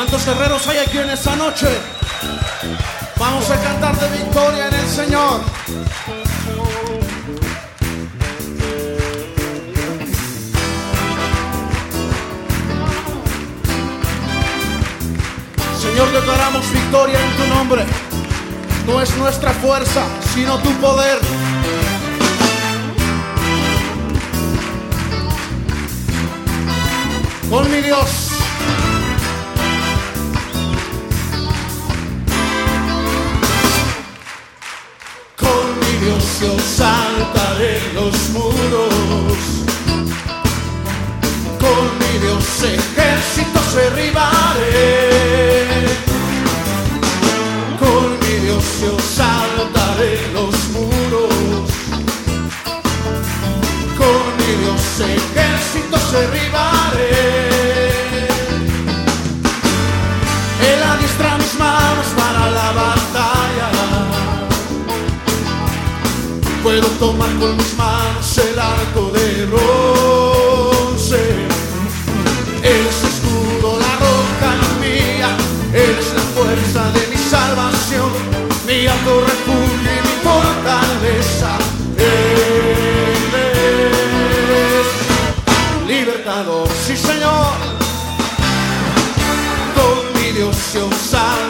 ¿Cuántos guerreros hay aquí en esta noche? Vamos a cantar de victoria en el Señor. Señor, declaramos victoria en tu nombre. No es nuestra fuerza, sino tu poder. Con mi Dios. Yo saltaré los muros. Con mi Dios ejércitos derribaré. Con mi Dios yo saltaré los muros. Con mi Dios ejércitos derribaré. Puedo tomar con mis manos el arco de bronce. Él es escudo, la roca mía. Él es la fuerza de mi salvación, mi alto refugio y mi fortaleza. Él es libertador, sí Señor. Con mi Dios yo saltaré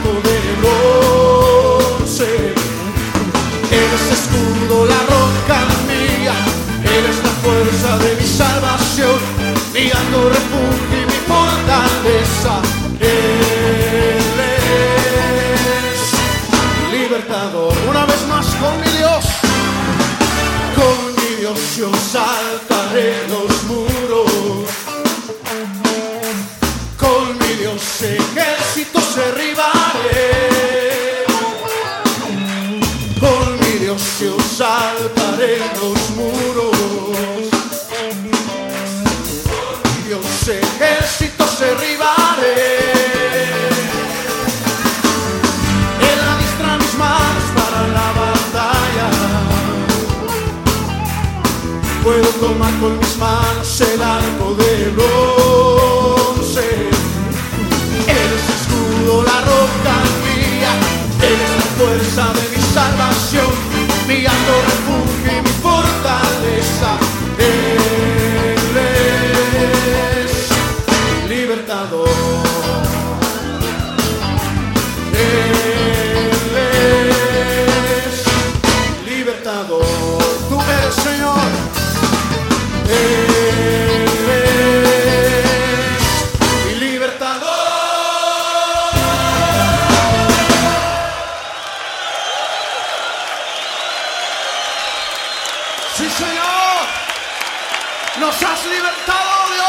salvación. Mi alto refugio y mi fortaleza. Él es libertador. Una vez más con mi Dios. Con mi Dios yo saltaré los muros. Con mi Dios ejércitos derribaré. Con mi Dios yo saltaré los muros. Con mis manos el arco de bronce. Eres escudo, la roca mía. Eres la fuerza de mi salvación, Sí, Señor. Nos has libertado.